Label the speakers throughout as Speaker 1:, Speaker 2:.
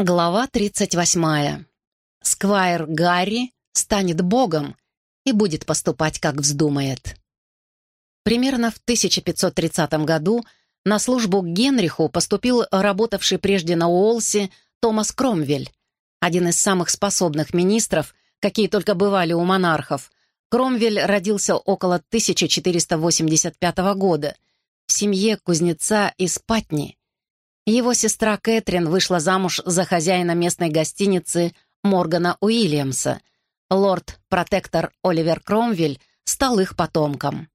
Speaker 1: Глава 38. Сквайр Гарри станет богом и будет поступать, как вздумает. Примерно в 1530 году на службу к Генриху поступил работавший прежде на Уолсе Томас Кромвель, один из самых способных министров, какие только бывали у монархов. Кромвель родился около 1485 года в семье кузнеца из Патни – его сестра Кэтрин вышла замуж за хозяина местной гостиницы Моргана Уильямса. Лорд-протектор Оливер Кромвель стал их потомком.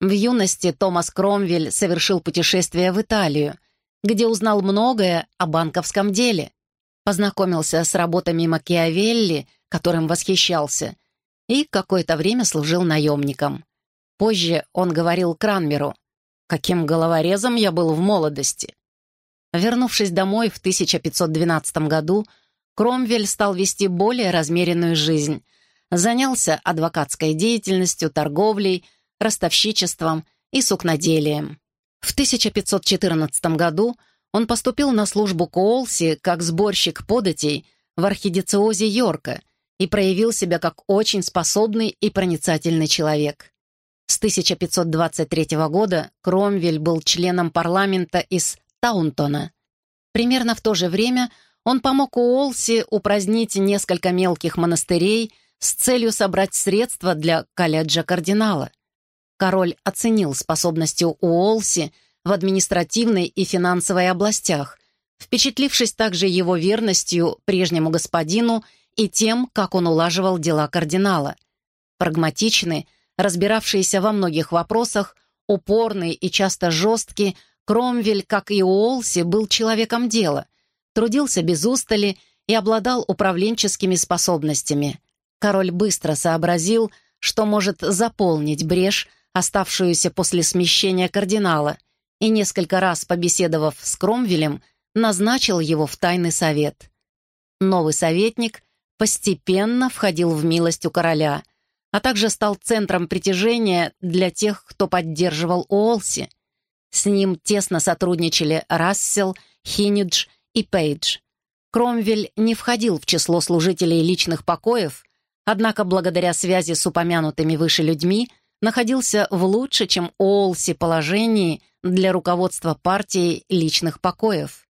Speaker 1: В юности Томас Кромвель совершил путешествие в Италию, где узнал многое о банковском деле, познакомился с работами Макиавелли, которым восхищался, и какое-то время служил наемником. Позже он говорил Кранмеру, «Каким головорезом я был в молодости!» Вернувшись домой в 1512 году, Кромвель стал вести более размеренную жизнь. Занялся адвокатской деятельностью, торговлей, ростовщичеством и сукноделием. В 1514 году он поступил на службу к Уолси как сборщик податей в архидициозе Йорка и проявил себя как очень способный и проницательный человек. С 1523 года Кромвель был членом парламента из Таунтона. Примерно в то же время он помог Уолси упразднить несколько мелких монастырей с целью собрать средства для колледжа кардинала. Король оценил способности Уолси в административной и финансовой областях, впечатлившись также его верностью прежнему господину и тем, как он улаживал дела кардинала. Прагматичный, разбиравшийся во многих вопросах, упорный и часто жесткий, Кромвель, как и Уолси, был человеком дела, трудился без устали и обладал управленческими способностями. Король быстро сообразил, что может заполнить брешь, оставшуюся после смещения кардинала, и несколько раз побеседовав с Кромвелем, назначил его в тайный совет. Новый советник постепенно входил в милость у короля, а также стал центром притяжения для тех, кто поддерживал Уолси — с ним тесно сотрудничали Рассел, Хинидж и Пейдж. Кромвель не входил в число служителей личных покоев, однако благодаря связи с упомянутыми выше людьми находился в лучше, чем Олси положении для руководства партией личных покоев.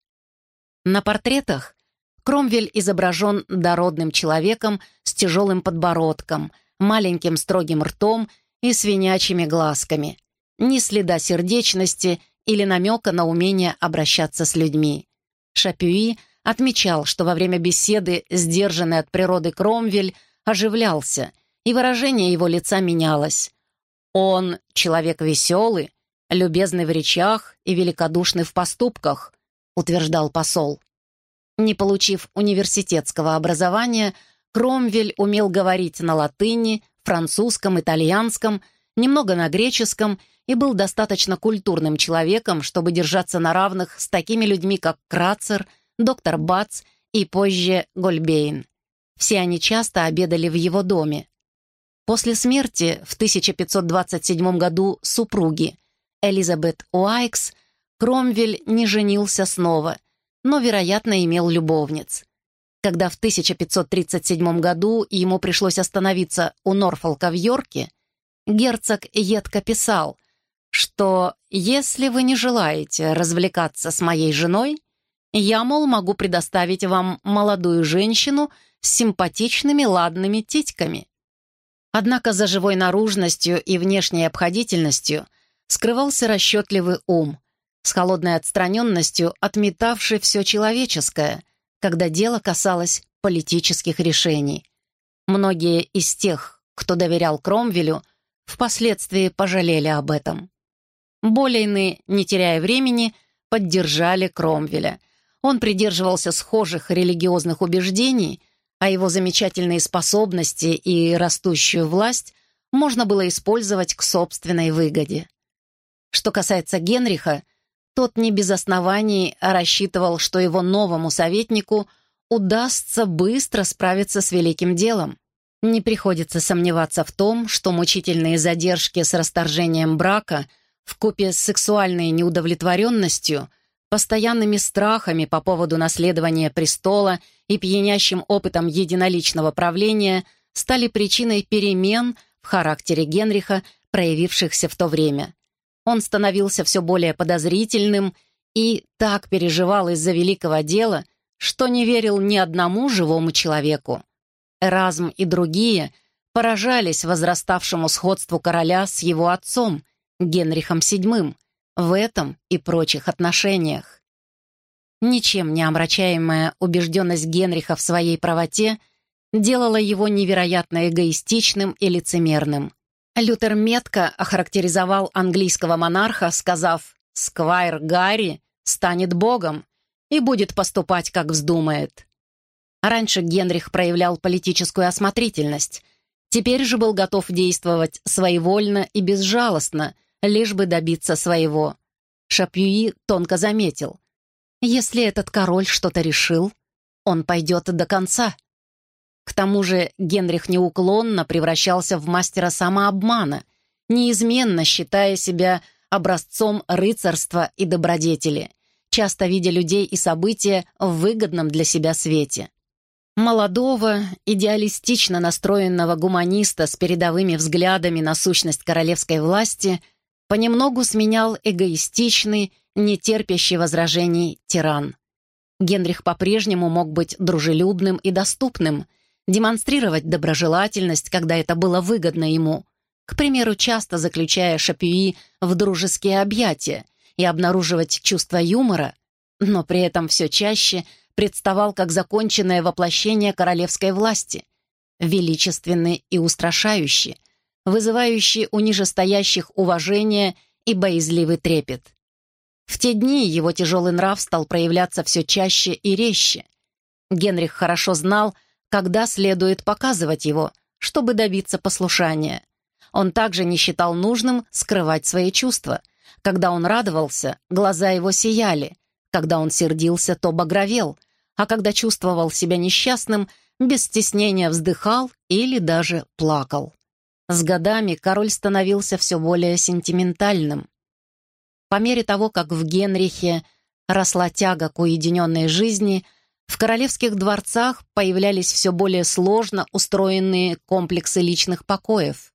Speaker 1: На портретах Кромвель изображен дородным человеком с тяжелым подбородком, маленьким строгим ртом и свинячьими глазками ни следа сердечности или намека на умение обращаться с людьми. Шапюи отмечал, что во время беседы, сдержанный от природы Кромвель, оживлялся, и выражение его лица менялось. «Он человек веселый, любезный в речах и великодушный в поступках», утверждал посол. Не получив университетского образования, Кромвель умел говорить на латыни, французском, итальянском, немного на греческом и был достаточно культурным человеком, чтобы держаться на равных с такими людьми, как Крацер, доктор Бац и позже Гольбейн. Все они часто обедали в его доме. После смерти в 1527 году супруги Элизабет Уайкс Кромвель не женился снова, но, вероятно, имел любовниц. Когда в 1537 году ему пришлось остановиться у Норфолка в Йорке, герцог едко писал, что если вы не желаете развлекаться с моей женой, я, мол, могу предоставить вам молодую женщину с симпатичными ладными титьками. Однако за живой наружностью и внешней обходительностью скрывался расчетливый ум, с холодной отстраненностью отметавший все человеческое, когда дело касалось политических решений. Многие из тех, кто доверял Кромвелю, впоследствии пожалели об этом. Болейны, не теряя времени, поддержали Кромвеля. Он придерживался схожих религиозных убеждений, а его замечательные способности и растущую власть можно было использовать к собственной выгоде. Что касается Генриха, тот не без оснований рассчитывал, что его новому советнику удастся быстро справиться с великим делом. Не приходится сомневаться в том, что мучительные задержки с расторжением брака – в купе с сексуальной неудовлетворенностью постоянными страхами по поводу наследования престола и пьянящим опытом единоличного правления стали причиной перемен в характере Генриха, проявившихся в то время. Он становился все более подозрительным и так переживал из-за великого дела, что не верил ни одному живому человеку. Эразм и другие поражались возраставшему сходству короля с его отцом, Генрихом VII, в этом и прочих отношениях. Ничем не омрачаемая убежденность Генриха в своей правоте делала его невероятно эгоистичным и лицемерным. Лютер метко охарактеризовал английского монарха, сказав «Сквайр Гарри станет богом и будет поступать, как вздумает». Раньше Генрих проявлял политическую осмотрительность, теперь же был готов действовать своевольно и безжалостно, лишь бы добиться своего. Шапюи тонко заметил. Если этот король что-то решил, он пойдет до конца. К тому же Генрих неуклонно превращался в мастера самообмана, неизменно считая себя образцом рыцарства и добродетели, часто видя людей и события в выгодном для себя свете. Молодого, идеалистично настроенного гуманиста с передовыми взглядами на сущность королевской власти понемногу сменял эгоистичный, нетерпящий возражений тиран. Генрих по-прежнему мог быть дружелюбным и доступным, демонстрировать доброжелательность, когда это было выгодно ему, к примеру, часто заключая Шапюи в дружеские объятия и обнаруживать чувство юмора, но при этом все чаще представал как законченное воплощение королевской власти, величественный и устрашающий, вызывающий у нижестоящих уважение и боязливый трепет. В те дни его тяжелый нрав стал проявляться все чаще и резче. Генрих хорошо знал, когда следует показывать его, чтобы добиться послушания. Он также не считал нужным скрывать свои чувства. Когда он радовался, глаза его сияли. Когда он сердился, то багровел. А когда чувствовал себя несчастным, без стеснения вздыхал или даже плакал. С годами король становился все более сентиментальным. По мере того, как в Генрихе росла тяга к уединенной жизни, в королевских дворцах появлялись все более сложно устроенные комплексы личных покоев.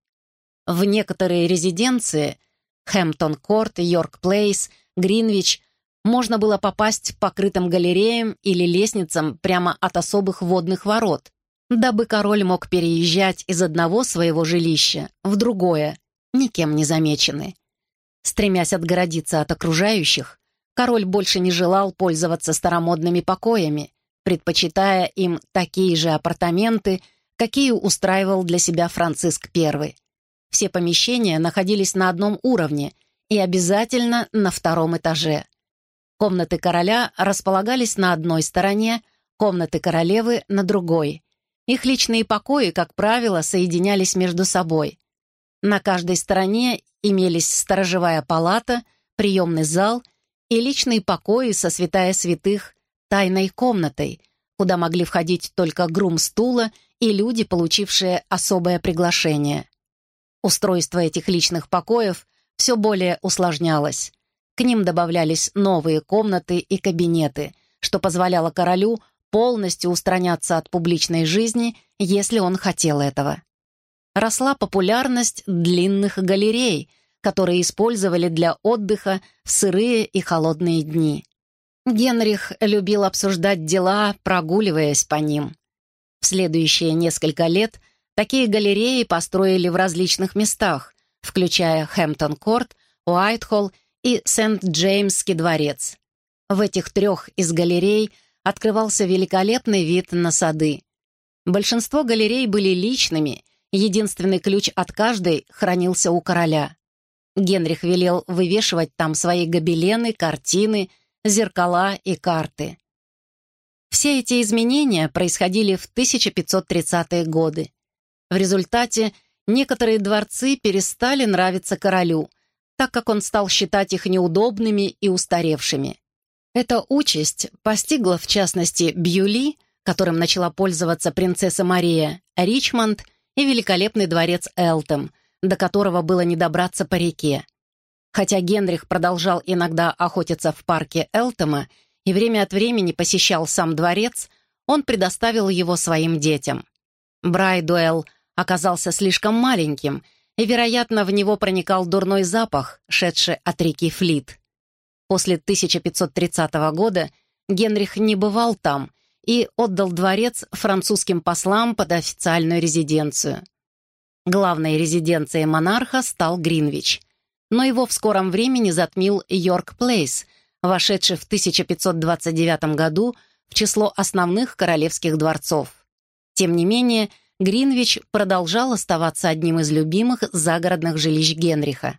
Speaker 1: В некоторые резиденции — Хэмптон-Корт, Йорк-Плейс, Гринвич — можно было попасть покрытым галереям или лестницам прямо от особых водных ворот, дабы король мог переезжать из одного своего жилища в другое, никем не замеченный. Стремясь отгородиться от окружающих, король больше не желал пользоваться старомодными покоями предпочитая им такие же апартаменты, какие устраивал для себя Франциск I. Все помещения находились на одном уровне и обязательно на втором этаже. Комнаты короля располагались на одной стороне, комнаты королевы — на другой. Их личные покои, как правило, соединялись между собой. На каждой стороне имелись сторожевая палата, приемный зал и личные покои со святая святых тайной комнатой, куда могли входить только грум стула и люди, получившие особое приглашение. Устройство этих личных покоев все более усложнялось. К ним добавлялись новые комнаты и кабинеты, что позволяло королю полностью устраняться от публичной жизни, если он хотел этого. Росла популярность длинных галерей, которые использовали для отдыха в сырые и холодные дни. Генрих любил обсуждать дела, прогуливаясь по ним. В следующие несколько лет такие галереи построили в различных местах, включая Хэмптон-Корт, Уайтхолл и Сент-Джеймский дворец. В этих трех из галерей открывался великолепный вид на сады. Большинство галерей были личными, единственный ключ от каждой хранился у короля. Генрих велел вывешивать там свои гобелены, картины, зеркала и карты. Все эти изменения происходили в 1530-е годы. В результате некоторые дворцы перестали нравиться королю, так как он стал считать их неудобными и устаревшими. Эта участь постигла, в частности, Бьюли, которым начала пользоваться принцесса Мария, Ричмонд и великолепный дворец Элтем, до которого было не добраться по реке. Хотя Генрих продолжал иногда охотиться в парке Элтема и время от времени посещал сам дворец, он предоставил его своим детям. Брайдуэлл оказался слишком маленьким, и, вероятно, в него проникал дурной запах, шедший от реки Флит. После 1530 года Генрих не бывал там и отдал дворец французским послам под официальную резиденцию. Главной резиденцией монарха стал Гринвич, но его в скором времени затмил Йорк-Плейс, вошедший в 1529 году в число основных королевских дворцов. Тем не менее, Гринвич продолжал оставаться одним из любимых загородных жилищ Генриха.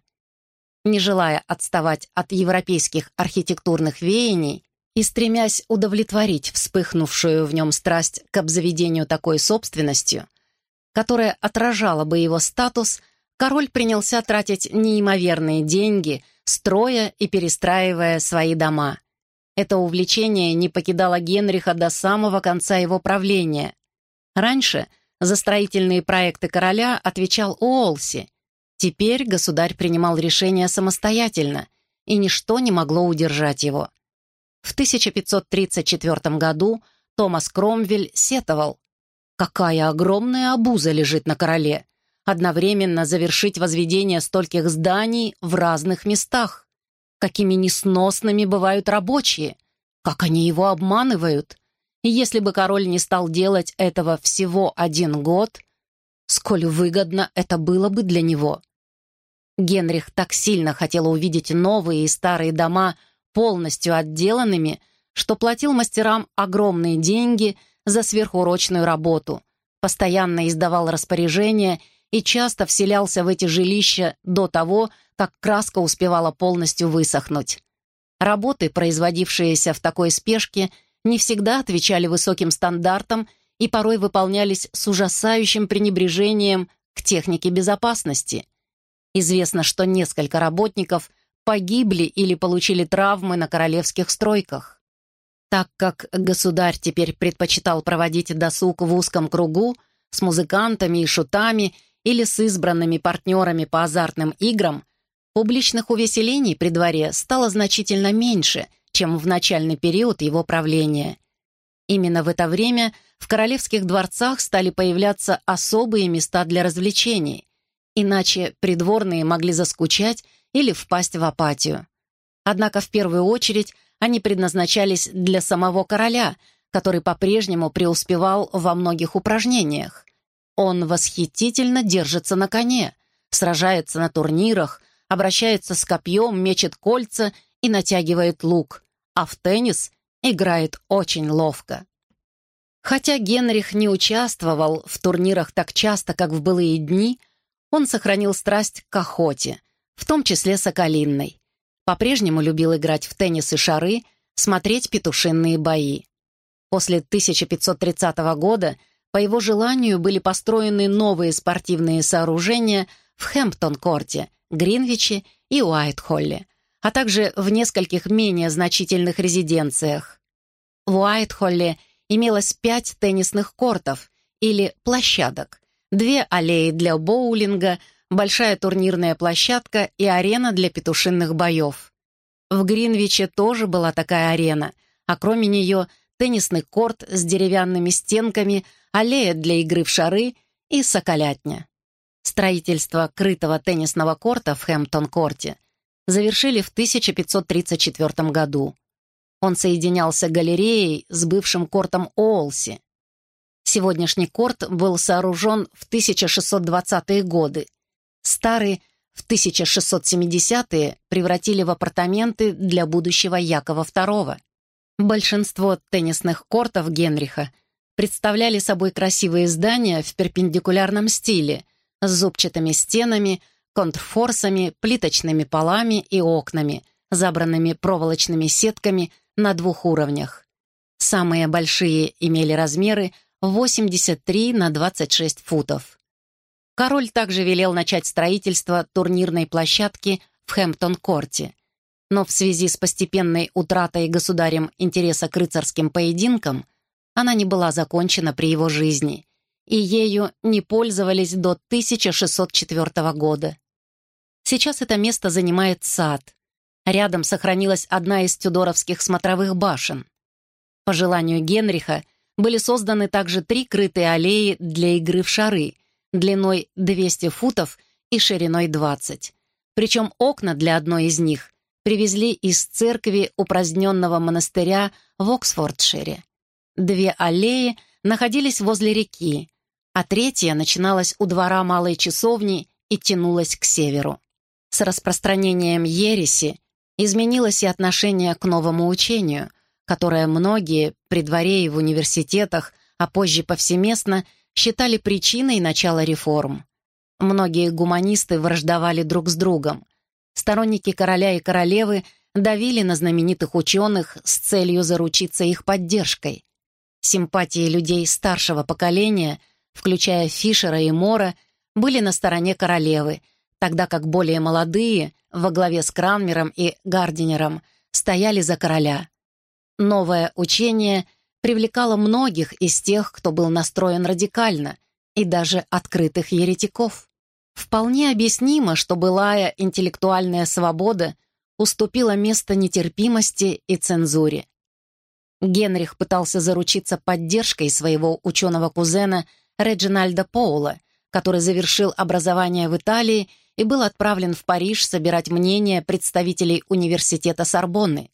Speaker 1: Не желая отставать от европейских архитектурных веяний и стремясь удовлетворить вспыхнувшую в нем страсть к обзаведению такой собственностью, которая отражала бы его статус, король принялся тратить неимоверные деньги, строя и перестраивая свои дома. Это увлечение не покидало Генриха до самого конца его правления. Раньше – за строительные проекты короля отвечал Уолси. Теперь государь принимал решения самостоятельно, и ничто не могло удержать его. В 1534 году Томас Кромвель сетовал. «Какая огромная обуза лежит на короле! Одновременно завершить возведение стольких зданий в разных местах! Какими несносными бывают рабочие! Как они его обманывают! И если бы король не стал делать этого всего один год, сколь выгодно это было бы для него. Генрих так сильно хотел увидеть новые и старые дома полностью отделанными, что платил мастерам огромные деньги за сверхурочную работу, постоянно издавал распоряжения и часто вселялся в эти жилища до того, как краска успевала полностью высохнуть. Работы, производившиеся в такой спешке, не всегда отвечали высоким стандартам и порой выполнялись с ужасающим пренебрежением к технике безопасности. Известно, что несколько работников погибли или получили травмы на королевских стройках. Так как государь теперь предпочитал проводить досуг в узком кругу с музыкантами и шутами или с избранными партнерами по азартным играм, публичных увеселений при дворе стало значительно меньше – чем в начальный период его правления. Именно в это время в королевских дворцах стали появляться особые места для развлечений, иначе придворные могли заскучать или впасть в апатию. Однако в первую очередь они предназначались для самого короля, который по-прежнему преуспевал во многих упражнениях. Он восхитительно держится на коне, сражается на турнирах, обращается с копьем, мечет кольца и натягивает лук, а в теннис играет очень ловко. Хотя Генрих не участвовал в турнирах так часто, как в былые дни, он сохранил страсть к охоте, в том числе соколинной. По-прежнему любил играть в теннис и шары, смотреть петушинные бои. После 1530 года по его желанию были построены новые спортивные сооружения в Хэмптон-корте, Гринвиче и Уайтхолле а также в нескольких менее значительных резиденциях. В Уайтхолле имелось пять теннисных кортов или площадок, две аллеи для боулинга, большая турнирная площадка и арена для петушинных боев. В Гринвиче тоже была такая арена, а кроме нее теннисный корт с деревянными стенками, аллея для игры в шары и соколятня. Строительство крытого теннисного корта в Хэмптон-корте – завершили в 1534 году. Он соединялся галереей с бывшим кортом Оолси. Сегодняшний корт был сооружен в 1620-е годы. Старый в 1670-е превратили в апартаменты для будущего Якова II. Большинство теннисных кортов Генриха представляли собой красивые здания в перпендикулярном стиле с зубчатыми стенами, контрфорсами, плиточными полами и окнами, забранными проволочными сетками на двух уровнях. Самые большие имели размеры 83 на 26 футов. Король также велел начать строительство турнирной площадки в Хэмптон-корте, но в связи с постепенной утратой государем интереса к рыцарским поединкам она не была закончена при его жизни, и ею не пользовались до 1604 года. Сейчас это место занимает сад. Рядом сохранилась одна из тюдоровских смотровых башен. По желанию Генриха были созданы также три крытые аллеи для игры в шары, длиной 200 футов и шириной 20. Причем окна для одной из них привезли из церкви упраздненного монастыря в Оксфордшире. Две аллеи находились возле реки, а третья начиналась у двора малой часовни и тянулась к северу. С распространением ереси изменилось и отношение к новому учению, которое многие при дворе и в университетах, а позже повсеместно, считали причиной начала реформ. Многие гуманисты враждовали друг с другом. Сторонники короля и королевы давили на знаменитых ученых с целью заручиться их поддержкой. Симпатии людей старшего поколения, включая Фишера и Мора, были на стороне королевы, тогда как более молодые, во главе с Кранмером и Гардинером, стояли за короля. Новое учение привлекало многих из тех, кто был настроен радикально, и даже открытых еретиков. Вполне объяснимо, что былая интеллектуальная свобода уступила место нетерпимости и цензуре. Генрих пытался заручиться поддержкой своего ученого-кузена Реджинальда Поула, который завершил образование в Италии и был отправлен в Париж собирать мнение представителей университета Сорбонны.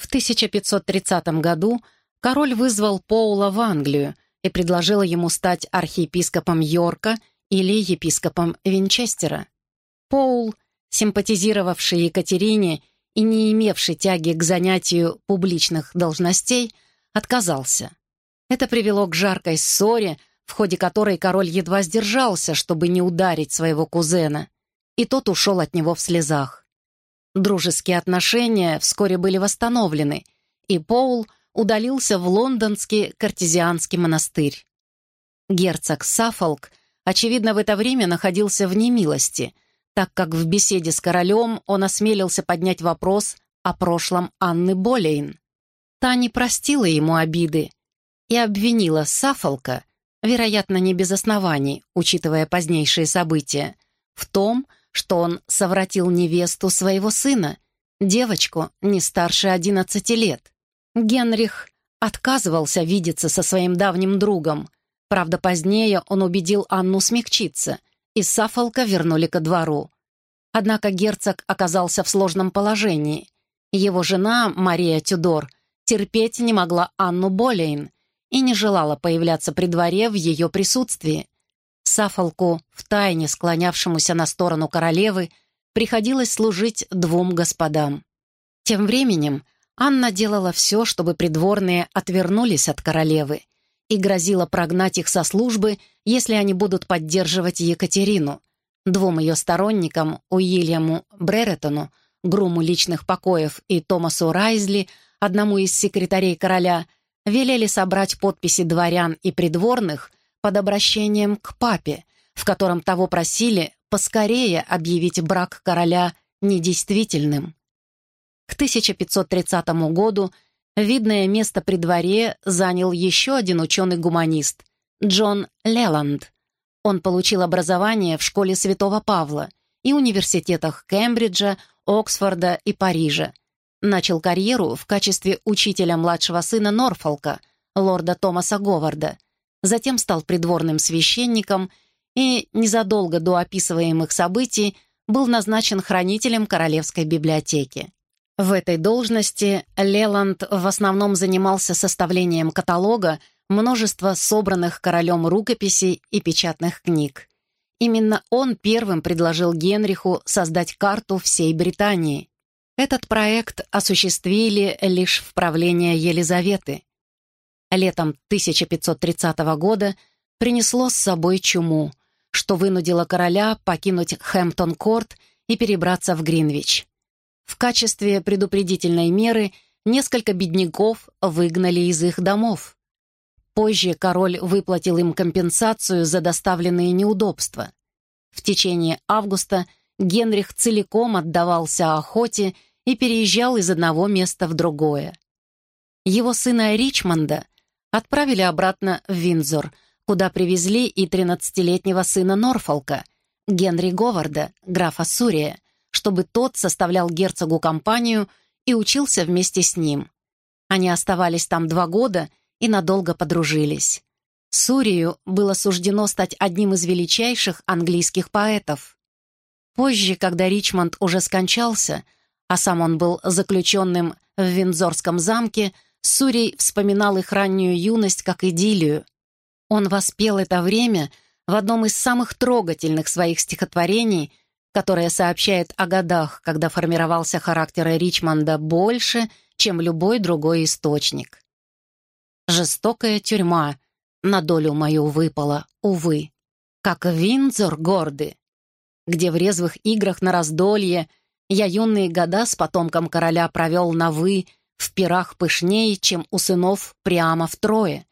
Speaker 1: В 1530 году король вызвал Поула в Англию и предложил ему стать архиепископом Йорка или епископом Винчестера. Поул, симпатизировавший Екатерине и не имевший тяги к занятию публичных должностей, отказался. Это привело к жаркой ссоре, в ходе которой король едва сдержался, чтобы не ударить своего кузена, и тот ушел от него в слезах. Дружеские отношения вскоре были восстановлены, и Поул удалился в лондонский картезианский монастырь. Герцог Саффолк очевидно, в это время находился в немилости, так как в беседе с королем он осмелился поднять вопрос о прошлом Анны Болейн. Та не простила ему обиды и обвинила Сафолка, вероятно, не без оснований, учитывая позднейшие события, в том, что он совратил невесту своего сына, девочку не старше 11 лет. Генрих отказывался видеться со своим давним другом, Правда, позднее он убедил Анну смягчиться, и Сафолка вернули ко двору. Однако герцог оказался в сложном положении. Его жена, Мария Тюдор, терпеть не могла Анну Болейн и не желала появляться при дворе в ее присутствии. Сафолку, втайне склонявшемуся на сторону королевы, приходилось служить двум господам. Тем временем Анна делала все, чтобы придворные отвернулись от королевы и грозила прогнать их со службы, если они будут поддерживать Екатерину. Двум ее сторонникам, Уильяму Бреретону, груму личных покоев, и Томасу Райзли, одному из секретарей короля, велели собрать подписи дворян и придворных под обращением к папе, в котором того просили поскорее объявить брак короля недействительным. К 1530 году Видное место при дворе занял еще один ученый-гуманист — Джон Леланд. Он получил образование в школе Святого Павла и университетах Кембриджа, Оксфорда и Парижа. Начал карьеру в качестве учителя младшего сына Норфолка, лорда Томаса Говарда. Затем стал придворным священником и незадолго до описываемых событий был назначен хранителем Королевской библиотеки. В этой должности Леланд в основном занимался составлением каталога множества собранных королем рукописей и печатных книг. Именно он первым предложил Генриху создать карту всей Британии. Этот проект осуществили лишь в правление Елизаветы. Летом 1530 года принесло с собой чуму, что вынудило короля покинуть Хэмптон-Корт и перебраться в Гринвич. В качестве предупредительной меры несколько бедняков выгнали из их домов. Позже король выплатил им компенсацию за доставленные неудобства. В течение августа Генрих целиком отдавался охоте и переезжал из одного места в другое. Его сына Ричмонда отправили обратно в Виндзор, куда привезли и 13-летнего сына Норфолка, Генри Говарда, графа Сурия, чтобы тот составлял герцогу компанию и учился вместе с ним. Они оставались там два года и надолго подружились. Сурию было суждено стать одним из величайших английских поэтов. Позже, когда Ричмонд уже скончался, а сам он был заключенным в Виндзорском замке, Сурий вспоминал их раннюю юность как идиллию. Он воспел это время в одном из самых трогательных своих стихотворений, которое сообщает о годах, когда формировался характер Ричмонда больше, чем любой другой источник. «Жестокая тюрьма на долю мою выпала, увы, как Виндзор горды, где в резвых играх на раздолье я юные года с потомком короля провел на «вы», в пирах пышнее, чем у сынов прямо втрое.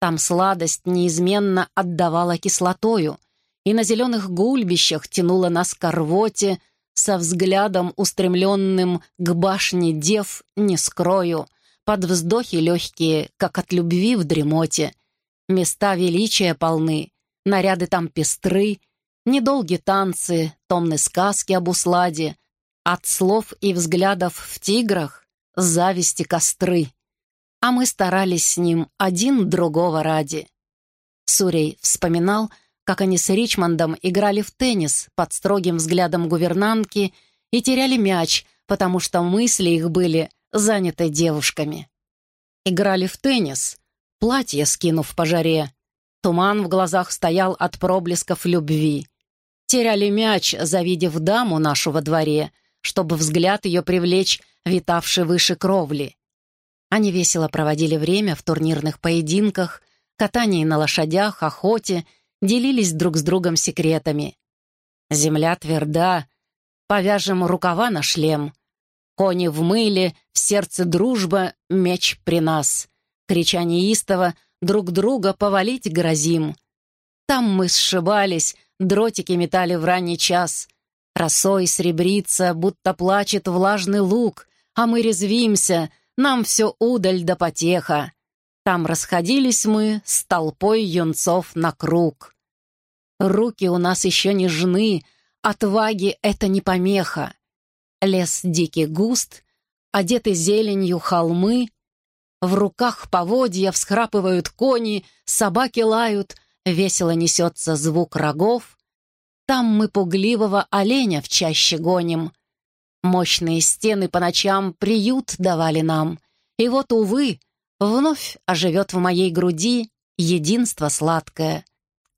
Speaker 1: Там сладость неизменно отдавала кислотою, и на зеленых гульбищах тянула нас к рвоте, со взглядом, устремленным к башне дев, не скрою, под вздохи легкие, как от любви в дремоте. Места величия полны, наряды там пестры, недолгие танцы, томны сказки об усладе, от слов и взглядов в тиграх зависти костры. А мы старались с ним один другого ради. Сурей вспоминал, как они с Ричмондом играли в теннис под строгим взглядом гувернантки и теряли мяч, потому что мысли их были заняты девушками. Играли в теннис, платье скинув по жаре. Туман в глазах стоял от проблесков любви. Теряли мяч, завидев даму нашу во дворе, чтобы взгляд ее привлечь, витавший выше кровли. Они весело проводили время в турнирных поединках, катании на лошадях, охоте — делились друг с другом секретами. Земля тверда, повяжем рукава на шлем. Кони в мыле, в сердце дружба, меч при нас. Крича неистово, друг друга повалить грозим. Там мы сшибались, дротики метали в ранний час. Росой сребрится, будто плачет влажный луг, а мы резвимся, нам все удаль да потеха. Там расходились мы с толпой юнцов на круг. Руки у нас еще нежны, отваги — это не помеха. Лес дикий густ, одеты зеленью холмы, в руках поводья всхрапывают кони, собаки лают, весело несется звук рогов. Там мы пугливого оленя в чаще гоним. Мощные стены по ночам приют давали нам. И вот, увы, Вновь оживет в моей груди единство сладкое.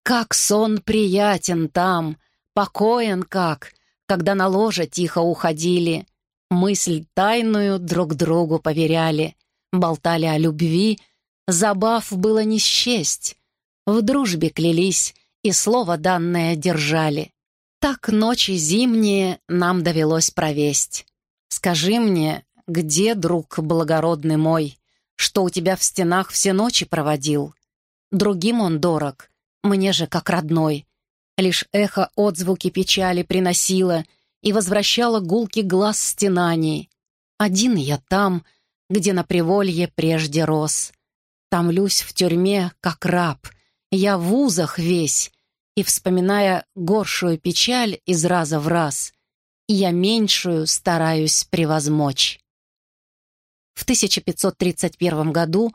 Speaker 1: Как сон приятен там, покоен как, когда на ложе тихо уходили, мысль тайную друг другу поверяли, болтали о любви, забав было не счесть, в дружбе клялись и слово данное держали. Так ночи зимние нам довелось провесть. Скажи мне, где, друг благородный мой, что у тебя в стенах все ночи проводил. Другим он дорог, мне же как родной. Лишь эхо отзвуки печали приносило и возвращало гулки глаз стенаний. Один я там, где на приволье прежде рос. Томлюсь в тюрьме, как раб. Я в узах весь, и, вспоминая горшую печаль из раза в раз, я меньшую стараюсь превозмочь. В 1531 году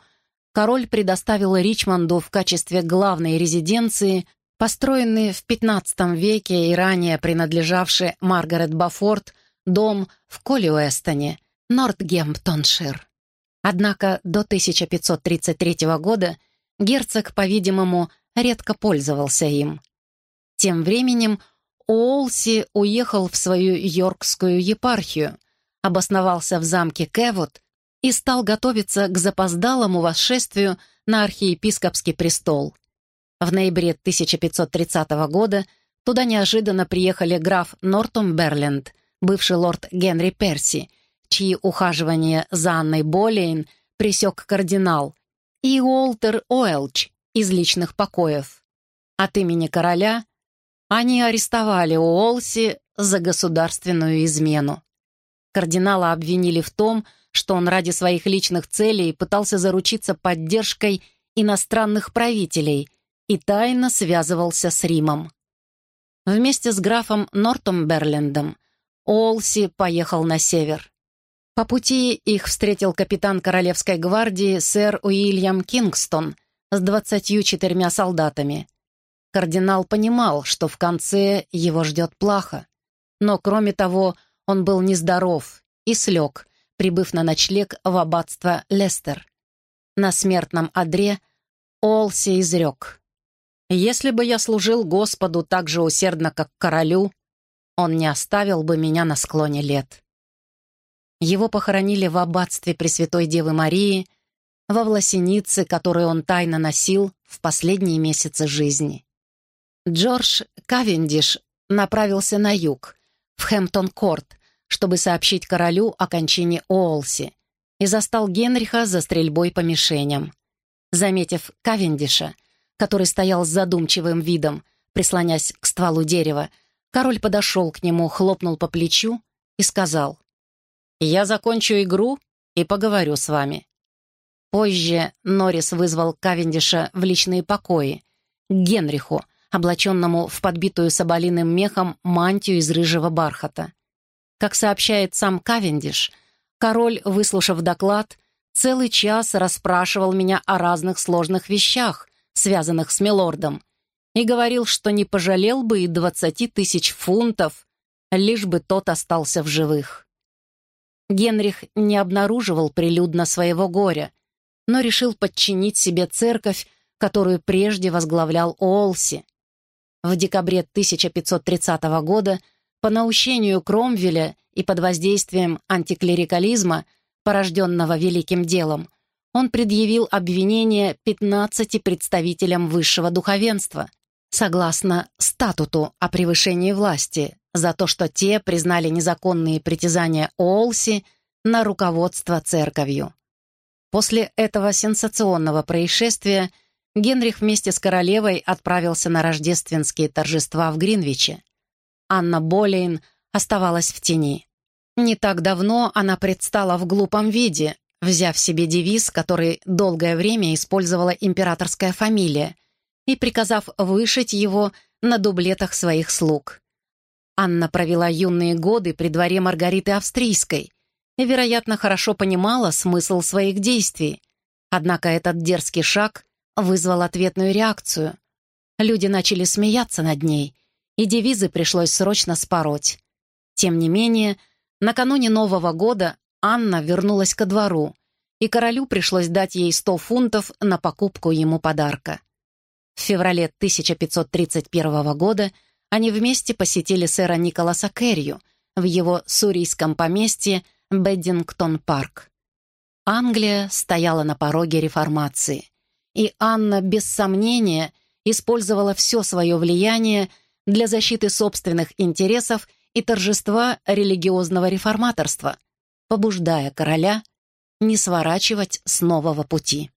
Speaker 1: король предоставил Ричмонду в качестве главной резиденции построенный в XV веке и ранее принадлежавший Маргарет Бафорд дом в Коллиуэстоне, Нортгемптоншир. Однако до 1533 года герцог, по-видимому, редко пользовался им. Тем временем Уолси уехал в свою Йоркскую епархию, обосновался в замке Кевот и стал готовиться к запоздалому восшествию на архиепископский престол. В ноябре 1530 года туда неожиданно приехали граф Нортумберленд, бывший лорд Генри Перси, чьи ухаживания за Анной Болейн пресек кардинал, и Уолтер Уэлч из личных покоев. От имени короля они арестовали Уолси за государственную измену. Кардинала обвинили в том, что он ради своих личных целей пытался заручиться поддержкой иностранных правителей и тайно связывался с Римом. Вместе с графом Нортумберлендом Олси поехал на север. По пути их встретил капитан Королевской гвардии сэр Уильям Кингстон с двадцатью четырьмя солдатами. Кардинал понимал, что в конце его ждет плохо, но, кроме того, он был нездоров и слег, прибыв на ночлег в аббатство Лестер. На смертном одре Олси изрек. «Если бы я служил Господу так же усердно, как королю, он не оставил бы меня на склоне лет». Его похоронили в аббатстве Пресвятой Девы Марии, во власенице, которую он тайно носил в последние месяцы жизни. Джордж Кавендиш направился на юг, в Хэмптон-Корт, чтобы сообщить королю о кончине Оолси, и застал Генриха за стрельбой по мишеням. Заметив Кавендиша, который стоял с задумчивым видом, прислонясь к стволу дерева, король подошел к нему, хлопнул по плечу и сказал, «Я закончу игру и поговорю с вами». Позже Норрис вызвал Кавендиша в личные покои, к Генриху, облаченному в подбитую соболиным мехом мантию из рыжего бархата. Как сообщает сам Кавендиш, король, выслушав доклад, целый час расспрашивал меня о разных сложных вещах, связанных с милордом, и говорил, что не пожалел бы и двадцати тысяч фунтов, лишь бы тот остался в живых. Генрих не обнаруживал прилюдно своего горя, но решил подчинить себе церковь, которую прежде возглавлял Олси. В декабре 1530 года по наущению Кромвеля и под воздействием антиклерикализма, порожденного великим делом, он предъявил обвинение 15 представителям высшего духовенства, согласно статуту о превышении власти, за то, что те признали незаконные притязания Олси на руководство церковью. После этого сенсационного происшествия Генрих вместе с королевой отправился на рождественские торжества в Гринвиче. Анна Болейн оставалась в тени. Не так давно она предстала в глупом виде, взяв себе девиз, который долгое время использовала императорская фамилия, и приказав вышить его на дублетах своих слуг. Анна провела юные годы при дворе Маргариты Австрийской и, вероятно, хорошо понимала смысл своих действий. Однако этот дерзкий шаг вызвал ответную реакцию. Люди начали смеяться над ней, и девизы пришлось срочно спороть. Тем не менее, накануне Нового года Анна вернулась ко двору, и королю пришлось дать ей 100 фунтов на покупку ему подарка. В феврале 1531 года они вместе посетили сэра Николаса Керрию в его сурийском поместье Беддингтон-парк. Англия стояла на пороге реформации, и Анна, без сомнения, использовала все свое влияние для защиты собственных интересов и торжества религиозного реформаторства, побуждая короля не сворачивать с нового пути.